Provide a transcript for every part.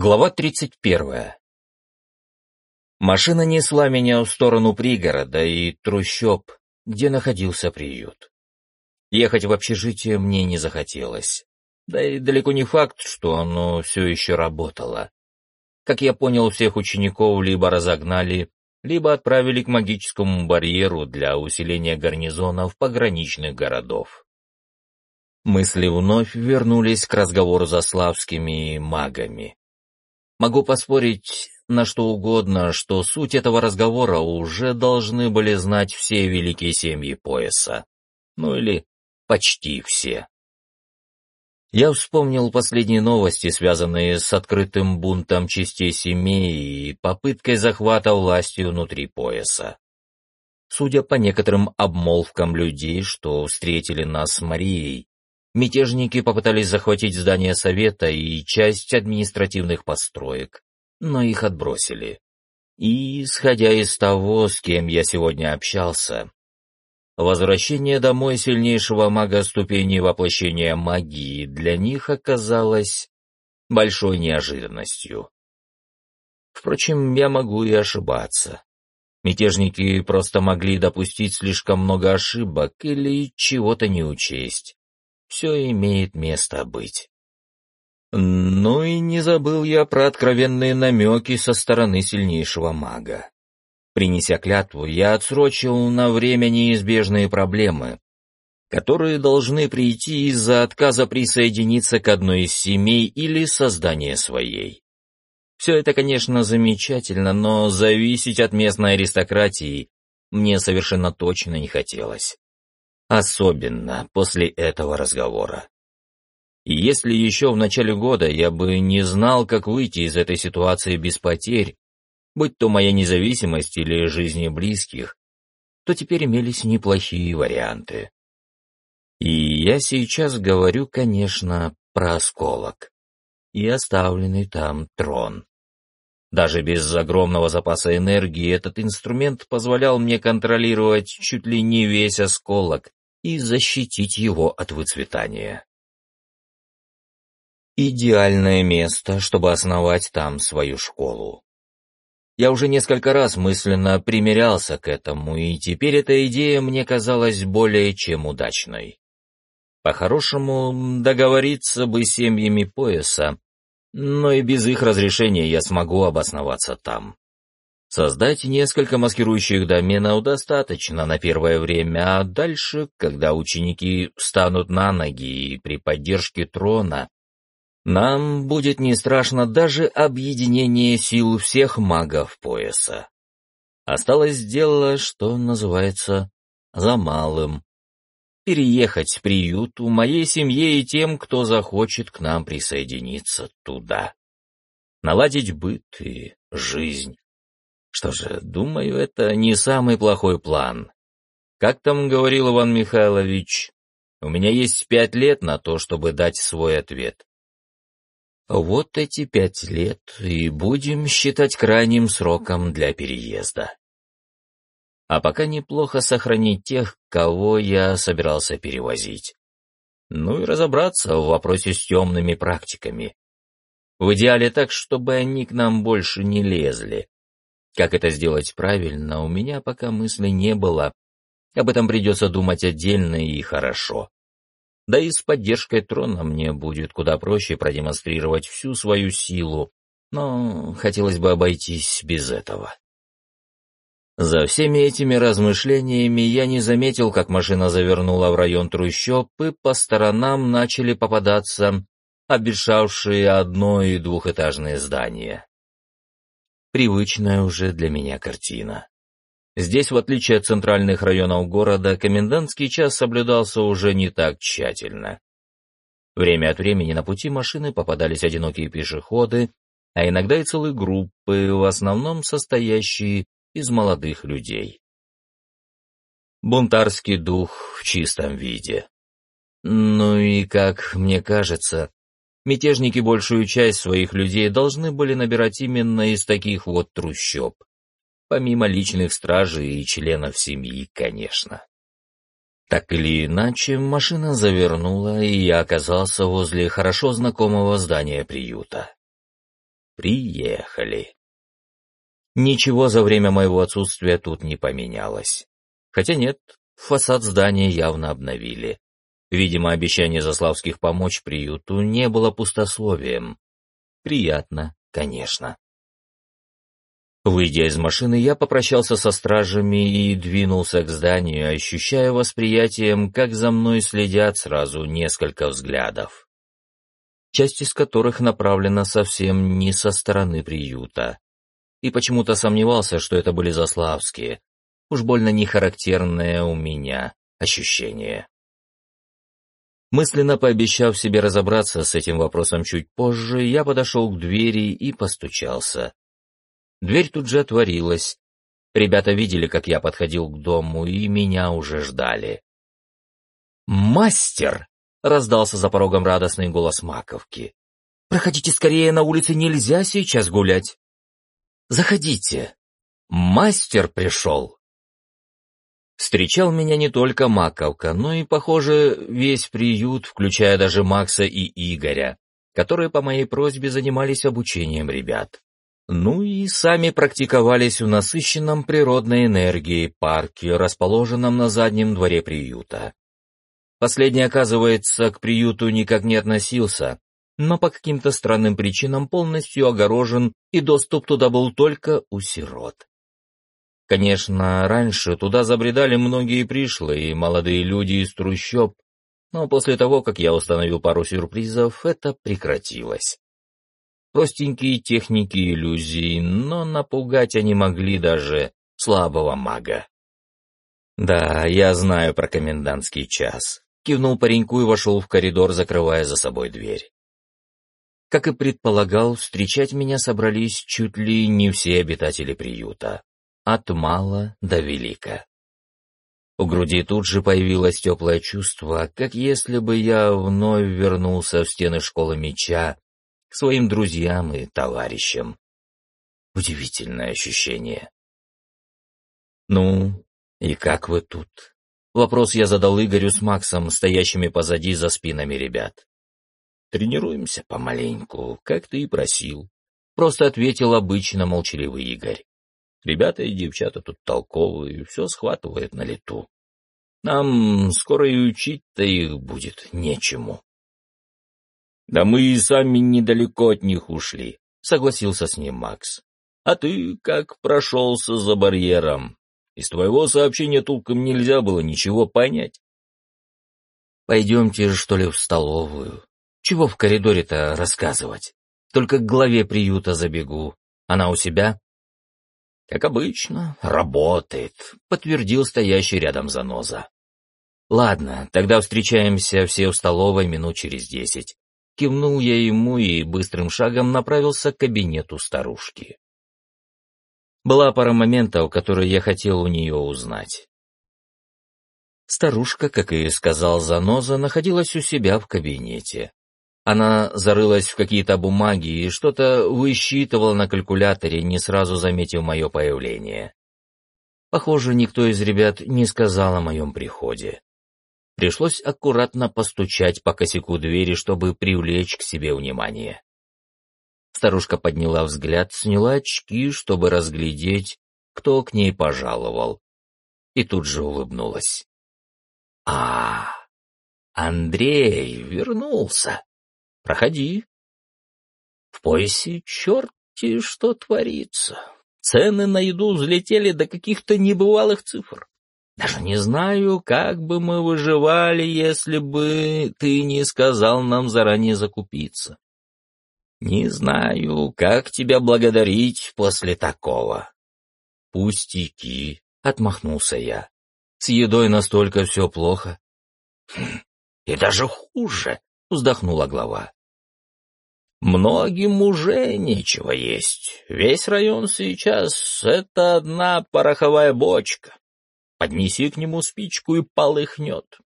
Глава 31. Машина несла меня в сторону пригорода и трущоб, где находился приют. Ехать в общежитие мне не захотелось. Да и далеко не факт, что оно все еще работало. Как я понял, всех учеников либо разогнали, либо отправили к магическому барьеру для усиления гарнизонов пограничных городов. Мысли вновь вернулись к разговору за славскими магами. Могу поспорить на что угодно, что суть этого разговора уже должны были знать все великие семьи пояса. Ну или почти все. Я вспомнил последние новости, связанные с открытым бунтом частей семей и попыткой захвата власти внутри пояса. Судя по некоторым обмолвкам людей, что встретили нас с Марией, Мятежники попытались захватить здание совета и часть административных построек, но их отбросили. И, исходя из того, с кем я сегодня общался, возвращение домой сильнейшего мага ступени воплощения магии для них оказалось большой неожиданностью. Впрочем, я могу и ошибаться. Мятежники просто могли допустить слишком много ошибок или чего-то не учесть все имеет место быть. Ну и не забыл я про откровенные намеки со стороны сильнейшего мага. Принеся клятву, я отсрочил на время неизбежные проблемы, которые должны прийти из-за отказа присоединиться к одной из семей или создания своей. Все это, конечно, замечательно, но зависеть от местной аристократии мне совершенно точно не хотелось. Особенно после этого разговора. И если еще в начале года я бы не знал, как выйти из этой ситуации без потерь, будь то моя независимость или жизни близких, то теперь имелись неплохие варианты. И я сейчас говорю, конечно, про осколок и оставленный там трон. Даже без огромного запаса энергии этот инструмент позволял мне контролировать чуть ли не весь осколок и защитить его от выцветания. Идеальное место, чтобы основать там свою школу. Я уже несколько раз мысленно примерялся к этому, и теперь эта идея мне казалась более чем удачной. По-хорошему, договориться бы с семьями пояса, но и без их разрешения я смогу обосноваться там. Создать несколько маскирующих доменов достаточно на первое время, а дальше, когда ученики встанут на ноги и при поддержке трона, нам будет не страшно даже объединение сил всех магов пояса. Осталось дело, что называется, за малым. Переехать в приют у моей семье и тем, кто захочет к нам присоединиться туда. Наладить быт и жизнь. Что же, думаю, это не самый плохой план. Как там говорил Иван Михайлович, у меня есть пять лет на то, чтобы дать свой ответ. Вот эти пять лет и будем считать крайним сроком для переезда. А пока неплохо сохранить тех, кого я собирался перевозить. Ну и разобраться в вопросе с темными практиками. В идеале так, чтобы они к нам больше не лезли, как это сделать правильно, у меня пока мысли не было. Об этом придется думать отдельно и хорошо. Да и с поддержкой трона мне будет куда проще продемонстрировать всю свою силу, но хотелось бы обойтись без этого. За всеми этими размышлениями я не заметил, как машина завернула в район трущоб, и по сторонам начали попадаться обещавшие одно- и двухэтажные здания привычная уже для меня картина. Здесь, в отличие от центральных районов города, комендантский час соблюдался уже не так тщательно. Время от времени на пути машины попадались одинокие пешеходы, а иногда и целые группы, в основном состоящие из молодых людей. Бунтарский дух в чистом виде. Ну и, как мне кажется, Мятежники большую часть своих людей должны были набирать именно из таких вот трущоб. Помимо личных стражей и членов семьи, конечно. Так или иначе, машина завернула, и я оказался возле хорошо знакомого здания приюта. приехали. Ничего за время моего отсутствия тут не поменялось. Хотя нет, фасад здания явно обновили. Видимо, обещание Заславских помочь приюту не было пустословием. Приятно, конечно. Выйдя из машины, я попрощался со стражами и двинулся к зданию, ощущая восприятием, как за мной следят сразу несколько взглядов, часть из которых направлена совсем не со стороны приюта. И почему-то сомневался, что это были заславские. Уж больно нехарактерное у меня ощущение. Мысленно пообещав себе разобраться с этим вопросом чуть позже, я подошел к двери и постучался. Дверь тут же отворилась. Ребята видели, как я подходил к дому, и меня уже ждали. «Мастер!» — раздался за порогом радостный голос Маковки. «Проходите скорее, на улице нельзя сейчас гулять!» «Заходите! Мастер пришел!» Встречал меня не только Маковка, но и, похоже, весь приют, включая даже Макса и Игоря, которые по моей просьбе занимались обучением ребят. Ну и сами практиковались в насыщенном природной энергией парке, расположенном на заднем дворе приюта. Последний, оказывается, к приюту никак не относился, но по каким-то странным причинам полностью огорожен, и доступ туда был только у сирот. Конечно, раньше туда забредали многие пришлые и молодые люди из трущоб, но после того, как я установил пару сюрпризов, это прекратилось. Простенькие техники иллюзий, но напугать они могли даже слабого мага. «Да, я знаю про комендантский час», — кивнул пареньку и вошел в коридор, закрывая за собой дверь. Как и предполагал, встречать меня собрались чуть ли не все обитатели приюта, от мала до велика. У груди тут же появилось теплое чувство, как если бы я вновь вернулся в стены школы меча к своим друзьям и товарищам. Удивительное ощущение. «Ну, и как вы тут?» Вопрос я задал Игорю с Максом, стоящими позади за спинами ребят. «Тренируемся помаленьку, как ты и просил», — просто ответил обычно молчаливый Игорь. «Ребята и девчата тут толковые, все схватывают на лету. Нам скоро и учить-то их будет нечему». «Да мы и сами недалеко от них ушли», — согласился с ним Макс. «А ты как прошелся за барьером? Из твоего сообщения толком нельзя было ничего понять». «Пойдемте, что ли, в столовую. Чего в коридоре-то рассказывать? Только к главе приюта забегу. Она у себя?» «Как обычно, работает», — подтвердил стоящий рядом заноза. «Ладно, тогда встречаемся все в столовой минут через десять. Кивнул я ему и быстрым шагом направился к кабинету старушки. Была пара моментов, которые я хотел у нее узнать. Старушка, как и сказал Заноза, находилась у себя в кабинете. Она зарылась в какие-то бумаги и что-то высчитывала на калькуляторе, не сразу заметив мое появление. Похоже, никто из ребят не сказал о моем приходе. Пришлось аккуратно постучать по косяку двери, чтобы привлечь к себе внимание. Старушка подняла взгляд, сняла очки, чтобы разглядеть, кто к ней пожаловал, и тут же улыбнулась. «А, Андрей вернулся. Проходи». В поясе черти что творится. Цены на еду взлетели до каких-то небывалых цифр. Даже не знаю, как бы мы выживали, если бы ты не сказал нам заранее закупиться. Не знаю, как тебя благодарить после такого. Пустяки, — отмахнулся я. С едой настолько все плохо. Хм, и даже хуже, — вздохнула глава. Многим уже нечего есть. Весь район сейчас — это одна пороховая бочка. Поднеси к нему спичку и полыхнет.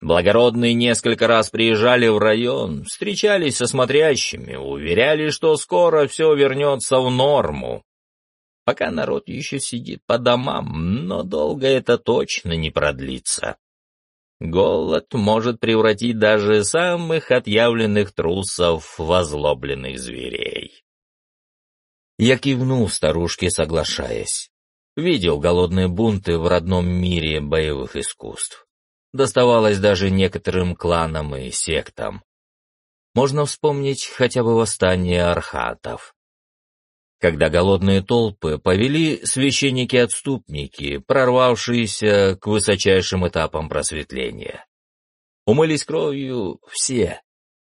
Благородные несколько раз приезжали в район, встречались со смотрящими, уверяли, что скоро все вернется в норму. Пока народ еще сидит по домам, но долго это точно не продлится. Голод может превратить даже самых отъявленных трусов в озлобленных зверей. Я кивнул старушке, соглашаясь. Видел голодные бунты в родном мире боевых искусств. Доставалось даже некоторым кланам и сектам. Можно вспомнить хотя бы восстание архатов. Когда голодные толпы повели священники-отступники, прорвавшиеся к высочайшим этапам просветления. Умылись кровью все.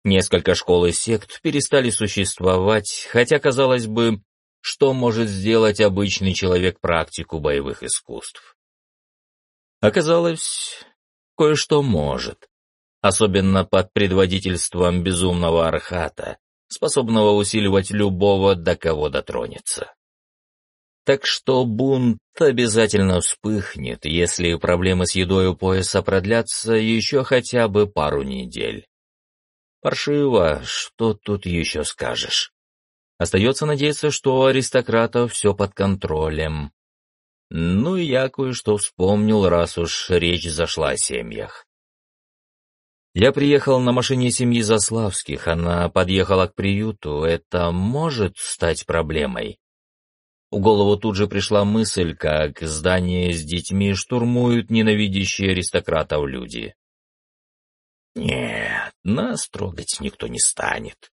Несколько школ и сект перестали существовать, хотя, казалось бы, что может сделать обычный человек практику боевых искусств. Оказалось, кое-что может, особенно под предводительством безумного архата, способного усиливать любого, до кого дотронется. Так что бунт обязательно вспыхнет, если проблемы с едой у пояса продлятся еще хотя бы пару недель. Паршиво, что тут еще скажешь? Остается надеяться, что у аристократов все под контролем. Ну и я кое-что вспомнил, раз уж речь зашла о семьях. Я приехал на машине семьи Заславских, она подъехала к приюту. Это может стать проблемой? В голову тут же пришла мысль, как здание с детьми штурмуют ненавидящие аристократов люди. Нет, нас трогать никто не станет.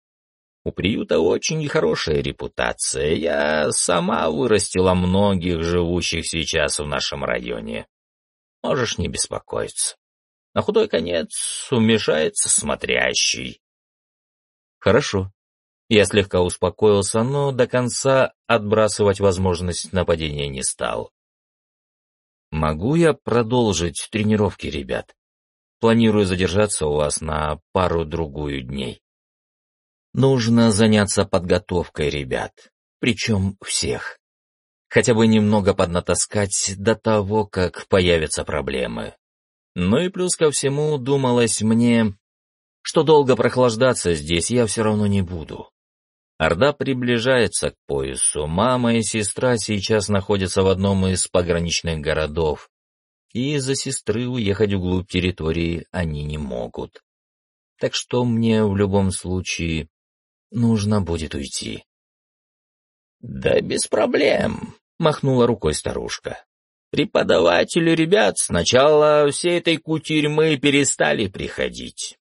У приюта очень хорошая репутация. Я сама вырастила многих живущих сейчас в нашем районе. Можешь не беспокоиться. На худой конец умешается смотрящий. Хорошо. Я слегка успокоился, но до конца отбрасывать возможность нападения не стал. Могу я продолжить тренировки, ребят? Планирую задержаться у вас на пару-другую дней. Нужно заняться подготовкой ребят, причем всех. Хотя бы немного поднатаскать до того, как появятся проблемы. Ну и плюс ко всему думалось мне, что долго прохлаждаться здесь я все равно не буду. Орда приближается к поясу, мама и сестра сейчас находятся в одном из пограничных городов, и из-за сестры уехать вглубь территории они не могут. Так что мне в любом случае нужно будет уйти. «Да без проблем», — махнула рукой старушка. Преподаватели ребят сначала всей этой кутерьмы перестали приходить.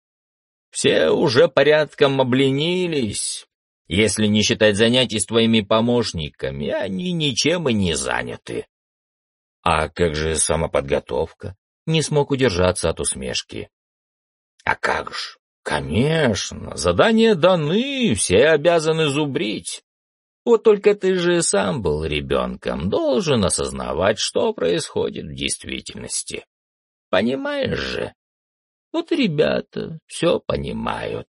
Все уже порядком обленились. Если не считать занятий с твоими помощниками, они ничем и не заняты. А как же самоподготовка? Не смог удержаться от усмешки. А как ж? Конечно, задания даны, все обязаны зубрить. Вот только ты же сам был ребенком, должен осознавать, что происходит в действительности. Понимаешь же? Вот ребята все понимают.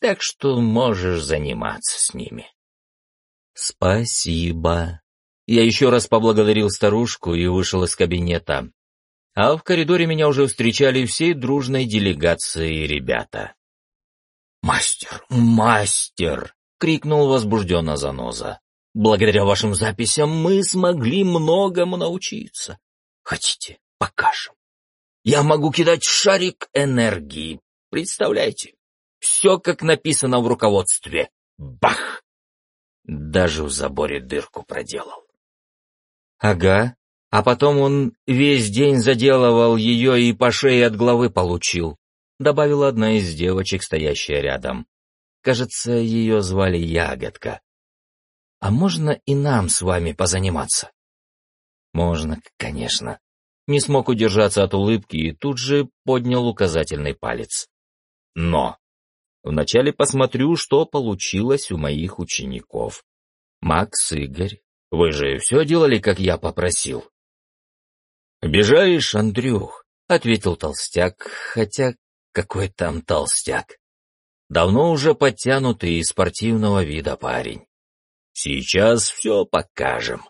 Так что можешь заниматься с ними. Спасибо. Я еще раз поблагодарил старушку и вышел из кабинета. А в коридоре меня уже встречали всей дружной делегацией ребята. «Мастер! Мастер!» — крикнул возбужденно Заноза. «Благодаря вашим записям мы смогли многому научиться. Хотите, покажем? Я могу кидать шарик энергии. Представляете? Все, как написано в руководстве. Бах!» Даже в заборе дырку проделал. «Ага, а потом он весь день заделывал ее и по шее от головы получил», добавила одна из девочек, стоящая рядом. Кажется, ее звали Ягодка. А можно и нам с вами позаниматься? Можно, конечно. Не смог удержаться от улыбки и тут же поднял указательный палец. Но вначале посмотрю, что получилось у моих учеников. Макс, Игорь, вы же все делали, как я попросил. «Обижаешь, Андрюх?» — ответил толстяк, хотя какой там толстяк. Давно уже подтянутый и спортивного вида парень. Сейчас все покажем.